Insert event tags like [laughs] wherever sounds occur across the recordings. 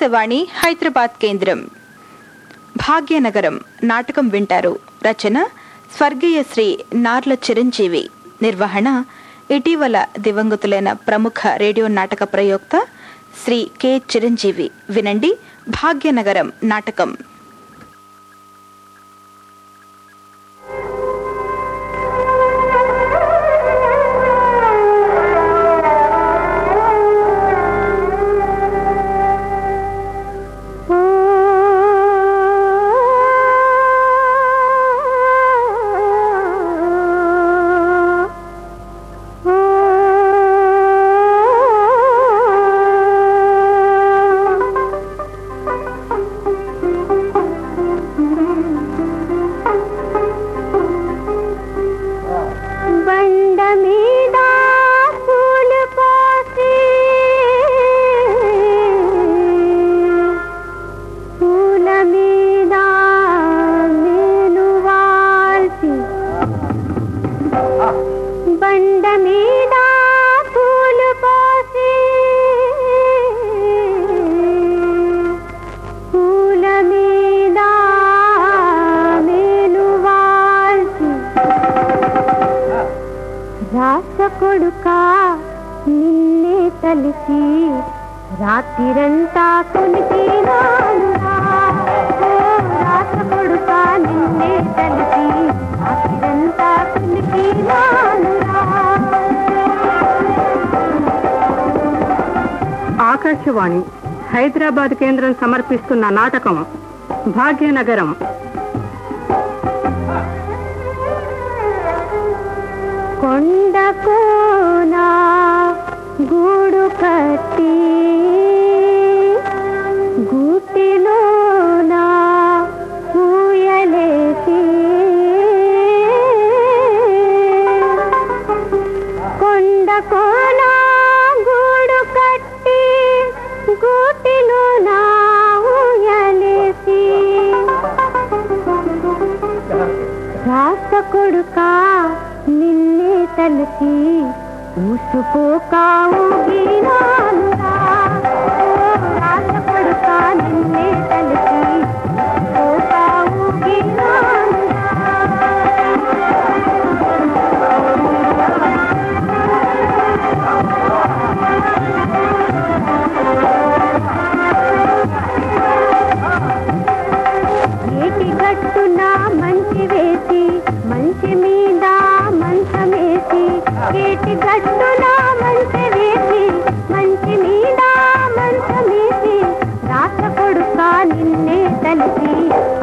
ఆకాశవాణి హైదరాబాద్ కేంద్రం. భాగ్యనగరం నాటకం వింటారు. రచన స్వర్గీయ శ్రీ నార్ల చిరంజీవి. నిర్వహణ ఇటీవల దివంగతులైన ప్రముఖ రేడియో నాటక ప్రయోక్త శ్రీ కె చిరంజీవి. వినండి భాగ్యనగరం నాటకం. తలిసి రాత్రిరంతా కొనితీనానురా ఓ రాస కొడుక నిన్నే తలిసి రాత్రిరంతా కొనితీనానురా ఆకాశవాణి హైదరాబాద్ కేంద్రం సమర్పిస్తున్న నాటకం భాగ్యనగరం. కొండకోన కొడుకా నిన్నే తలసి ఊసుకోకావు గీనానురా ఓ రాస నిన్నే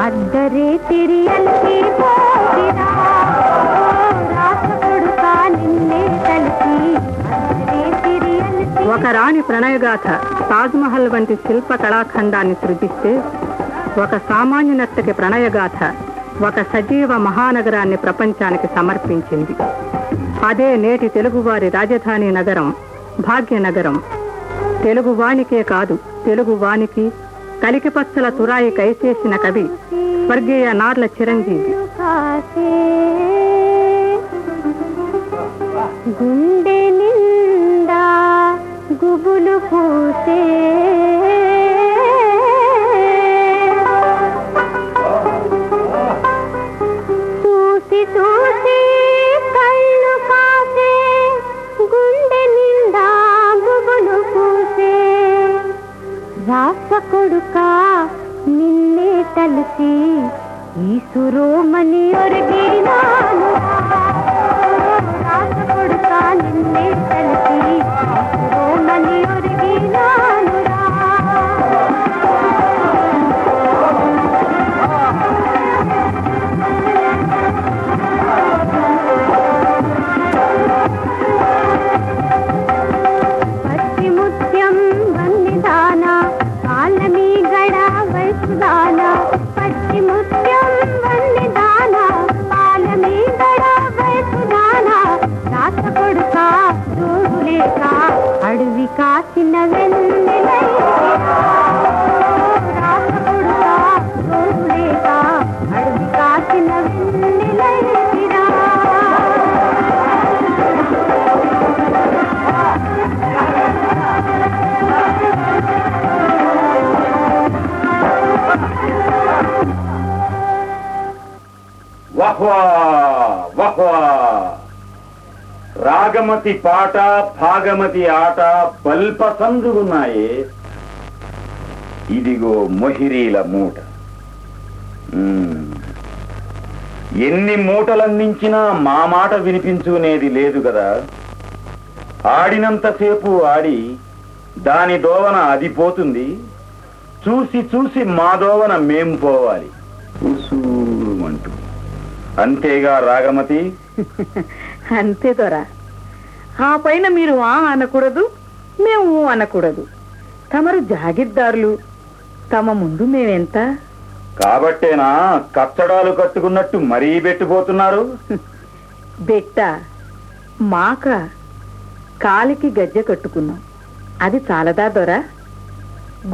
అద్దరే తిరియల్కి పోతిరా ఒక రాణి ప్రణయగాథ తాజ్మహల్ వంటి శిల్ప కళాఖండాన్ని సృజిస్తే ఒక సామాన్య నర్తకి ప్రణయగాథ ఒక సజీవ మహానగరాన్ని ప్రపంచానికి సమర్పించింది. అదే నేటి తెలుగువారి రాజధాని నగరం భాగ్యనగరం. తెలుగువానికే కాదు తెలుగువానికి కలికిపచ్చల తురాయి కైసేసిన కవి స్వర్గీయ నార్ల చిరంజీవి. గుండె నిండా గుబులు పూసే భాగమతి పాట భాగమతి ఆట పల్ప సందుగున్నాయే ఇదిగో మొహిరీల మూట. ఎన్ని మూటలందించినా మా మాట వినిపించుకునేది లేదు కదా. ఆడినంతసేపు ఆడి దాని దోవన అది పోతుంది. చూసి చూసి మా దోవన మేం పోవాలి. అంటూ అంతేగా రాగమతి? [laughs] అంతే దొరా. ఆ పైన మీరు ఆ అనకూడదు మేము అనకూడదు. తమరు జాగిర్దారులు తమ ముందు మేమెంత? కాబట్టేనా కచ్చడాలు కట్టుకున్నట్టు మరీ పెట్టిపోతున్నారు బెట్ట మాక కాలికి గజ్జె కట్టుకున్నాం. అది చాలదా దొరా?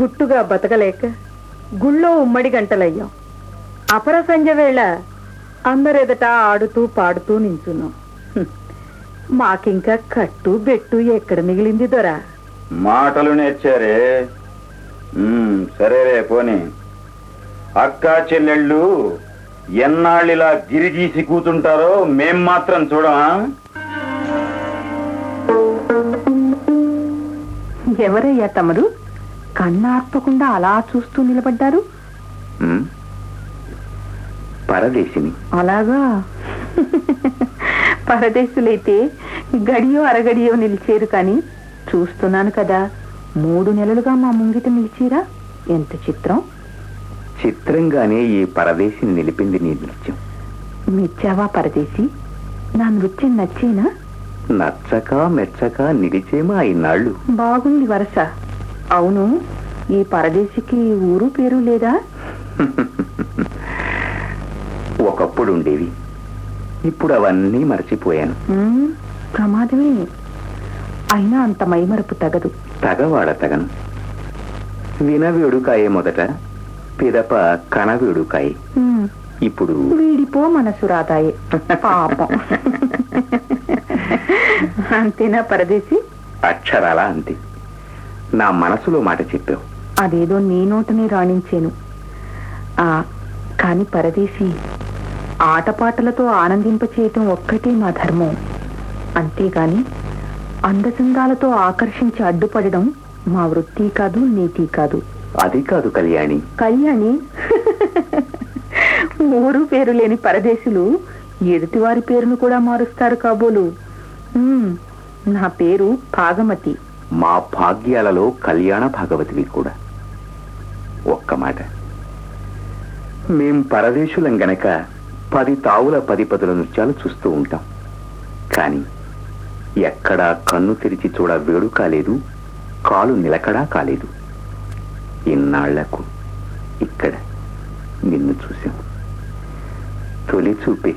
గుట్టుగా బతకలేక గుళ్ళో ఉమ్మడి గంటలయ్యాం. అపర సంజ వేళ అందరెదట ఆడుతూ పాడుతూ నించున్నాం. మాకింకా కట్టు బెట్టు ఎక్కడ మిగిలింది దొరా? మాటలు నేర్చారే. సరేరే పోనీ. అక్క చెల్లెళ్ళు ఎన్నాళ్ళిలా గిరిగీసి కూతుంటారో మేం మాత్రం చూడమా ఎవరయ్యా తమరు? కన్నార్పకుండా అలా చూస్తూ నిలబడ్డారు? పరదేశిని. అలాగా? పరదేశులైతే గడియో అరగడియో నిలిచేరు కానీ చూస్తున్నాను కదా. మూడు నెలలుగా మా ముంగిట నిలిచిరా? ఎంత చిత్రం? చిత్రంగానే ఈ పరదేశిని నిలిపింది నీ నృత్యం. మెచ్చావా పరదేశి? నా నృత్యం నచ్చేనా? నచ్చక మెచ్చక నిలిచేమా ఇన్నాళ్ళు. బాగుంది వరస. అవును ఈ పరదేశికి ఊరు పేరు లేదా? [laughs] ఒకప్పుడు ఉండేవి. ఇప్పుడు అవన్నీ మర్చిపోయాను ప్రమాదమే. అయినా అంత మైమరపు తగదు. తగవాడ తగను. వినవేడుకాయే మొదట పిదప కనవేడుకాయ ఉమ్, ఇప్పుడు వీడిపో మనసు రాదాయే. పాపం. అంతేనా పరదేశి? అక్షరాల అంతే. నా మనసులో మాట చెప్పావు. అదేదో నీ నోటనే రాణించాను. ఆ కాని పరదేశి ఆటపాటలతో ఆనందింపచేయటం ఒక్కటే మా ధర్మం. అంతేగాని అందచందాలతో ఆకర్షించి అడ్డుపడడం మా వృత్తి కాదు నీతి కాదు. అది కాదు కళ్యాణి. కళ్యాణి ఊరు పేరు లేని పరదేశులు ఎదుటివారి పేరును కూడా మారుస్తారు కాబోలు. నా పేరు భాగమతి. మా భాగ్యాలలో కళ్యాణ భాగవతివి కూడా. ఒక్క మాట. మేం పరదేశులం గనక పది తావుల పది పదుల నృత్యాలు చూస్తూ ఉంటాం. కానీ ఎక్కడా కన్ను తెరిచి చూడ వేడు కాలేదు కాలు నిలకడా కాలేదు. ఇన్నాళ్ళకు ఇక్కడ నిన్ను చూశాం. తొలి చూపే.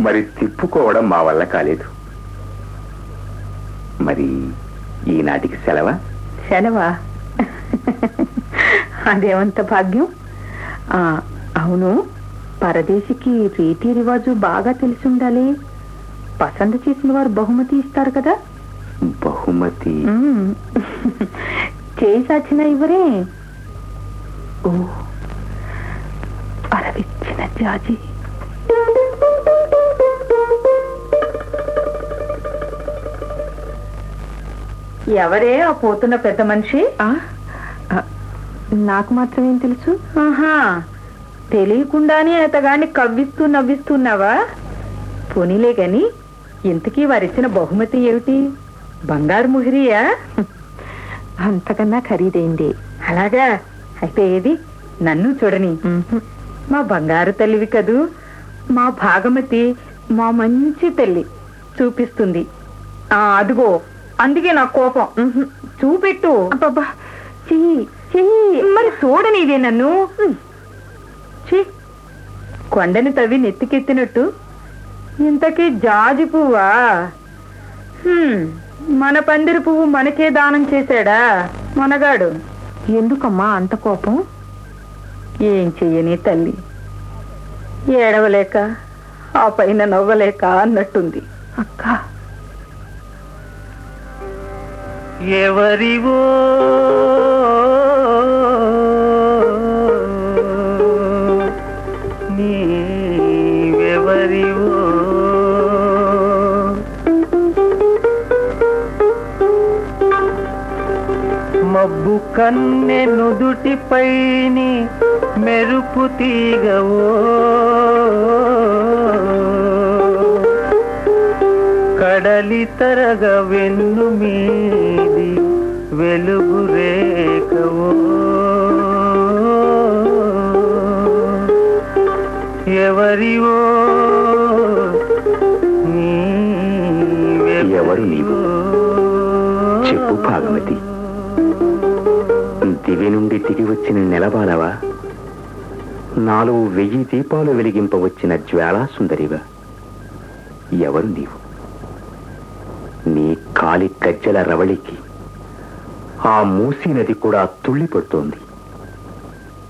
మరి తిప్పుకోవడం మా వల్ల కాలేదు. మరి ఈనాటికి సెలవా? సెలవా? అదేమంత భాగ్యం? ఆ అవును. పరదేశికి రీతి రివాజు బాగా తెలిసి ఉండాలి పసంద చేసిన వారు బహుమతి ఇస్తారు కదా? బహుమతి? మ్మ్. చేయి సాచిన ఇవ్వరే ఓ అరవిచ్చిన జాజి. ఎవరే ఆ పోతున్న పెద్ద మనిషి? నాకు మాత్రమేం తెలుసు? ఆహా తెలియకుండానే అతగాన్ని కవ్విస్తూ నవ్విస్తున్నావా? పోనీలే గాని ఇంతకీ వారిచ్చిన బహుమతి ఏమిటి? బంగారు ముహిరియా? అంతకన్నా ఖరీదైంది. అలాగా? అయితే ఏది? నన్ను చూడని. మా బంగారు తల్లివి కదూ? మా భాగమతి మా మంచి తల్లి చూపిస్తుంది. ఆ అదిగో అందుకే నా కోపం. చూపెట్టు. అబ్బబ్బా. చెయ్యి చెయ్యి. మరి చూడనిదే నన్ను. ఛీ, కొండని తవ్వి నెత్తికెత్తినట్టు. ఇంతకీ జాజి పువ్వా? మన పందిరి పువ్వు మనకే దానం చేశాడా? మనగాడు. ఎందుకమ్మా అంత కోపం? ఏం చెయ్యని తల్లి? ఏడవలేక ఆ పైన నవ్వలేక అన్నట్టుంది. అక్క. ఎవరివో కన్నె నుదుటిపైని మెరుపు తీగవో. కడలి తరగ వెన్ను మీది వెలుగు దివి నుండి దిగి వచ్చిన నెలబాలవా నాలుగు వెయ్యి దీపాలు వెలిగింపవచ్చిన జ్వాలా సుందరివా ఎవరు నీవు? నీ కాలి గజ్జల రవళికి ఆ మూసీ నది కూడా తుళ్ళిపడుతోంది.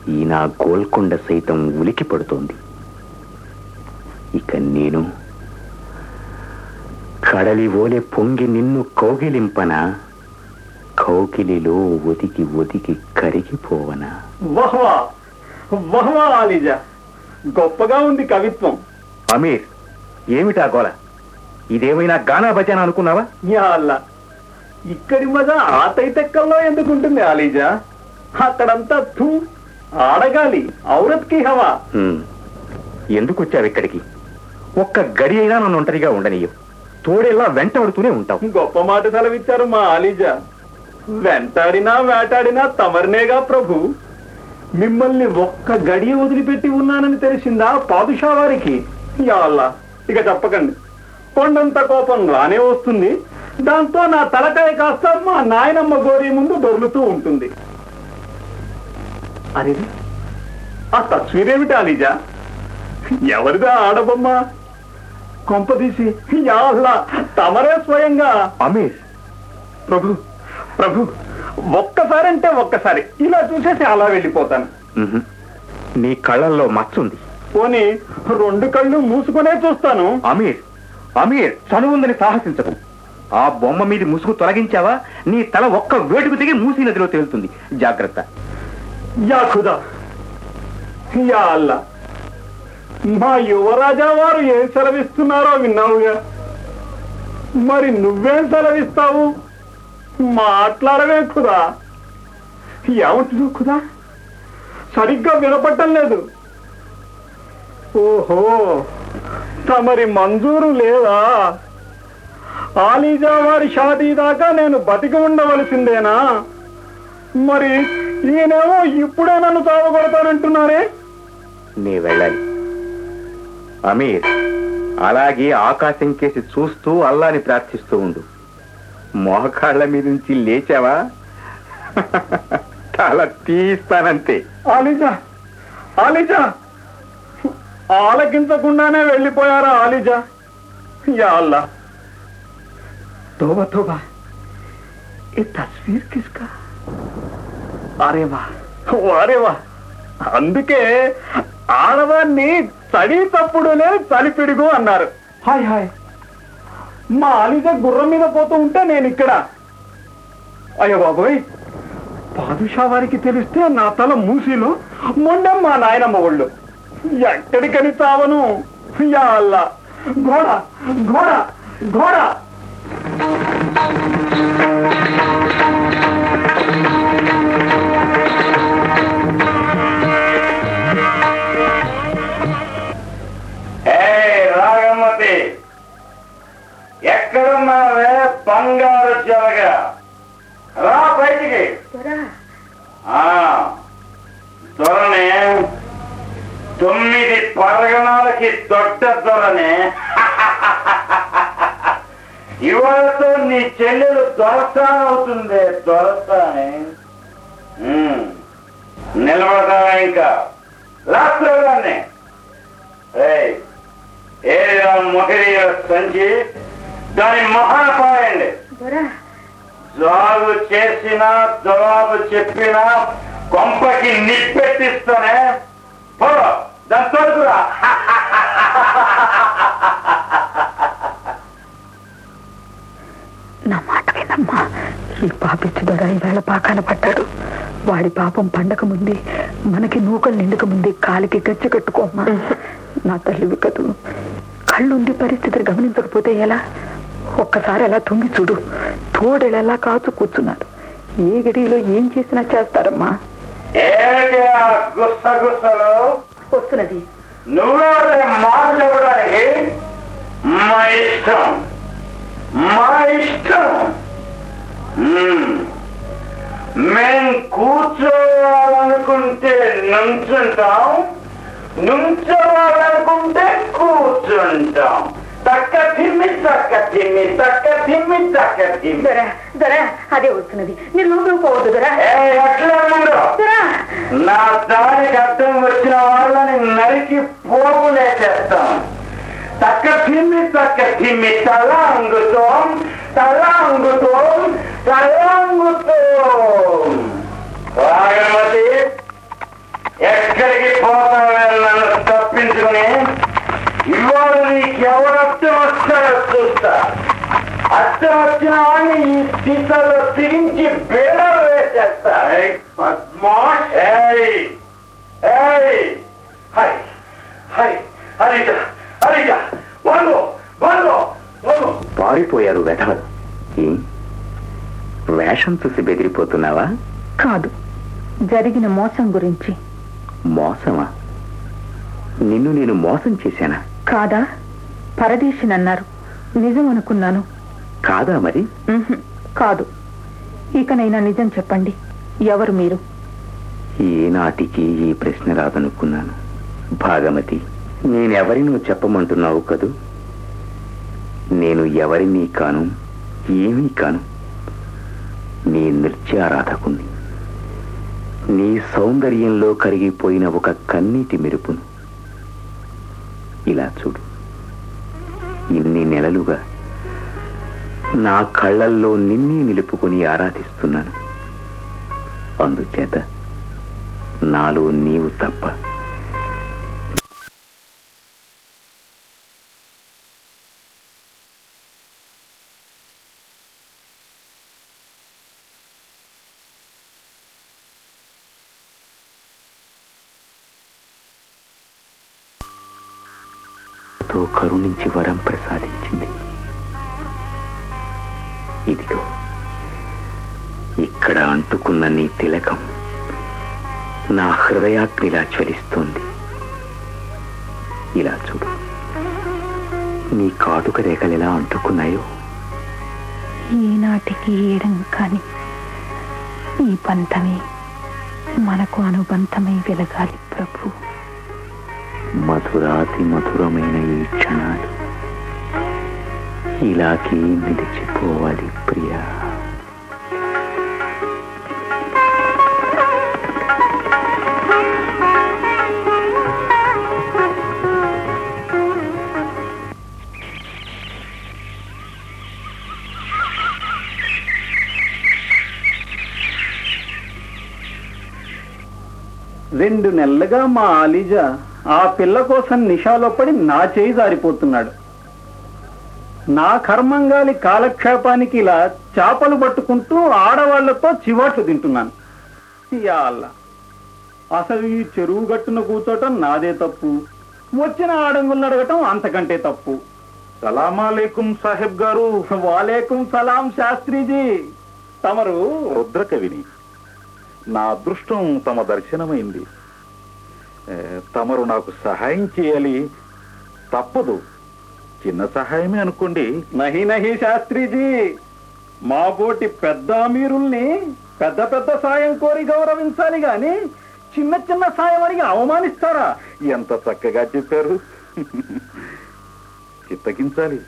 ఈ నా గోల్కొండ సైతం ఉలికి పడుతోంది ఇక నేను కడలి ఓలే పొంగి నిన్ను కౌగిలింపన? కౌగిలిలో ఒదిగి ఒదిగి కరిగిపోవనా? వహ్వా వహ్వా ఆలిజా. గొప్పగా ఉంది కవిత్వం. అమీర్ ఏమిటా గోల? ఇదేమైనా గానా భజన అనుకున్నావా? యా అల్లా. ఇక్కడి మజా ఆ తైతెక్కల్లో ఎందుకుంటుంది ఆలీజా? అక్కడంతా థూ ఆడగాలి ఔరత్కి హవా. ఎందుకు వచ్చావు ఇక్కడికి? ఒక్క గడి అయినా నన్ను ఒంటరిగా ఉండనీయవు తోడేలా వెంటబడుతూనే ఉంటావు. గొప్ప మాట సెలవిచ్చారు మా ఆలీజా. వెంటాడినా వేటాడినా తమరినేగా ప్రభు. మిమ్మల్ని ఒక్క గడియ వదిలిపెట్టి ఉన్నానని తెలిసిందా పాదుషా వారికి? యా ఇక చెప్పకండి కొండంత కోపం రానే వస్తుంది. దాంతో నా తలకాయ కాస్త మా నాయనమ్మ గోరి ముందు దొర్లుతూ ఉంటుంది. అరే ఆ తస్వీరేమిటి అలీజా ఎవరిదా ఆడబొమ్మ? కొంపదీసి యా తమరే స్వయంగా. అమేష్ ప్రభు ప్రభు ఒక్కసారంటే ఒక్కసారి. ఇలా చూసేసి అలా వెళ్ళిపోతాను. నీ కళ్ళల్లో మచ్చుంది. పోనీ రెండు కళ్ళు మూసుకునే చూస్తాను. అమీర్ అమీర్ చనువుందని సాహసించకు. ఆ బొమ్మ మీద ముసుగు తొలగించావా? నీ తల ఒక్క వేటుకు దిగి మూసీ నదిలో తేలుతుంది. జాగ్రత్త. యా ఖుదా. యా అల్లా. మా యువరాజా వారు ఏం సెలవిస్తున్నారో విన్నావుగా? మరి నువ్వేం సెలవిస్తావు? మాట్లాడవే కుదా? ఏమంటున్నావు కుదా? సరిగ్గా వినపట్టం లేదు. ఓహో తమరి మంజూరు లేదా? ఆలీజా వారి షాదీ దాకా నేను బతికి ఉండవలసిందేనా? మరి ఈయనేమో ఇప్పుడే నన్ను తావగొడతానంటున్నారే నీ వెళ్ళాలి అమీర్ అలాగే ఆకాశం కేసి చూస్తూ అల్లాని ప్రార్థిస్తూ ఉండు. మోకాళ్ళ మీద నుంచి లేచావా? తల తీస్తానంతే. ఆలిజా ఆలిజా! ఆలకించకుండానే వెళ్ళిపోయారా ఆలిజా? యా అల్లా. తోబా తోబా. ఈ తస్వీర్ కిస్కా? అరే వా అరే వా. అందుకే ఆడవాన్ని తడి తప్పుడు లేదు చలిపిడుగు అన్నారు. హాయ్ హాయ్. మా ఆలిజా గుర్రం మీద పోతూ ఉంటే నేను ఇక్కడ. అయ్యో బాబోయ్ పాదుషా వారికి తెలిస్తే నా తల మూసిలో మొండ మా నాయనమ్మ ఒళ్ళు. ఎక్కడికని చావను అల్లా. ఘోడ ఘోడ ఘోడ. చెల్లెలు దొరసాన్ అవుతుంది దొరసానే ఉమ్, నిలబడతావా ఇంకా? ఏది ఆ మొహరీల సంచి దాని మహాపాయండి జాగు చేసినా జవాబు చెప్పినా కొంపకి నిప్పెట్టిస్తానే పో దాని తోడుకురా నా మాట వినమ్మా. ఈ పాపిచ్చి దొర ఈవేళ పాకాన పడ్డాడు. వాడి పాపం పండక ముందే మనకి నూకలు నిండక ముందే కాలికి గచ్చ కట్టుకోమ్మా. నా తల్లివి కదూ కళ్ళుండి పరిస్థితిని గమనించకపోతే ఎలా? ఒక్కసారి అలా తొంగి చూడు. తోడెలెలా కాచు కూర్చున్నాడు. ఏ గడిలో ఏం చేసినా చేస్తారమ్మా. వస్తున్నది. చెప్పడానికి మా ఇష్టం. మా ఇష్టం మ్మ్. మేం కూర్చోవాలనుకుంటే నుంచుంటాం నుంచోవాలనుకుంటే కూర్చుంటాం. తక్క తిమ్మి తక్క తిమ్మి తక్క తిమ్మి తక్క తిమ్మి దొరా అదే వస్తున్నది. మీరు లోపల పోవద్దు దొరా. ఎట్లా నా దానికి అర్థం వచ్చిన వాళ్ళని నరికి పోగులేసేస్తాం తక్క తిమ్మి తక్క తిమ్మి తలాంగుతోం తలాంగుతోం తలాంగుతోం రాగమతి ఎక్కడికి పోతావే నన్ను తప్పించుకుని ఇవాళ నీకెవరు అర్థం వస్తారో చూస్తా అర్థం వచ్చిన వాడిని ఈ దిశలో తిరించి బేడలు వేసేస్తా ఏయ్, పద్మాష్ ఏయ్ ఏయ్ హై హై హరిజ పారిపోయారు వెధవలు ఏం? వేషం చూసి బెదిరిపోతున్నావా? కాదు. జరిగిన మోసం గురించి. మోసమా? నిన్ను నేను మోసం చేశానా? కాదా? పరదేశినన్నారు నిజం అనుకున్నాను కాదా మరి? కాదు. ఇకనైనా నిజం చెప్పండి. ఎవరు మీరు? ఏనాటికి ఈ ప్రశ్న రాదనుకున్నాను. భాగమతి. నేనెవరినో చెప్పమంటున్నావు కదూ? నేను ఎవరిని కాను ఏమీ కాను? నీ నృత్యారాధకుణ్ణి నీ సౌందర్యంలో కరిగిపోయిన ఒక కన్నీటి మెరుపును. ఇలా చూడు. ఇన్ని నెలలుగా నా కళ్ళల్లో నిన్నే నిలుపుకొని ఆరాధిస్తున్నాను. అందుచేత నాలో నీవు తప్ప తో కరుణించి వరం ప్రసాదించింది. ఇదిగో ఇక్కడ అంటుకున్న నీ తిలకం నా హృదయాగ్నిలా చలిస్తోంది ఇలా చూడు నీ కాటుక రేఖలు ఎలా అంటుకున్నాయో. ఈనాటికి ఏడం కాని ఈ పంతమే మనకు అనుబంధమై వెలగాలి ప్రభు. మధురాతి మధురమైన ఈ క్షణాలు ఇలాగే నిలిచిపోవాలి ప్రియా. రెండు నెలలుగా మా ఆలిజా ఆ పిల్ల కోసం నిషాలో పడి నా చేయి జారిపోతున్నాడు. నా కర్మంగాలి కాలక్షేపానికి ఇలా చేపలు పట్టుకుంటూ ఆడవాళ్ళతో చివాట్లు తింటున్నాను. అల్లా. అసలు ఈ చెరువు గట్టున కూర్చోటం నాదే తప్పు. వచ్చిన ఆడంగులను అడగటం అంతకంటే తప్పు. సలామాలేకుం సాహెబ్ గారు. వాలేకుం సలాం శాస్త్రిజీ. తమరు? రుద్రకవిని. నా అదృష్టం తమ దర్శనమైంది. తమరు నాకు సహాయం చేయాలి. తప్పదు. చిన్న సహాయమే అనుకోండి. నహి నహి శాస్త్రిజీ మా పోటి పెద్ద అమీరుల్ని పెద్ద పెద్ద సాయం కోరి గౌరవించాలి గాని చిన్న చిన్న సాయం అడిగి అవమానిస్తారా? ఎంత చక్కగా చెప్పారు. చిత్తగించాలి.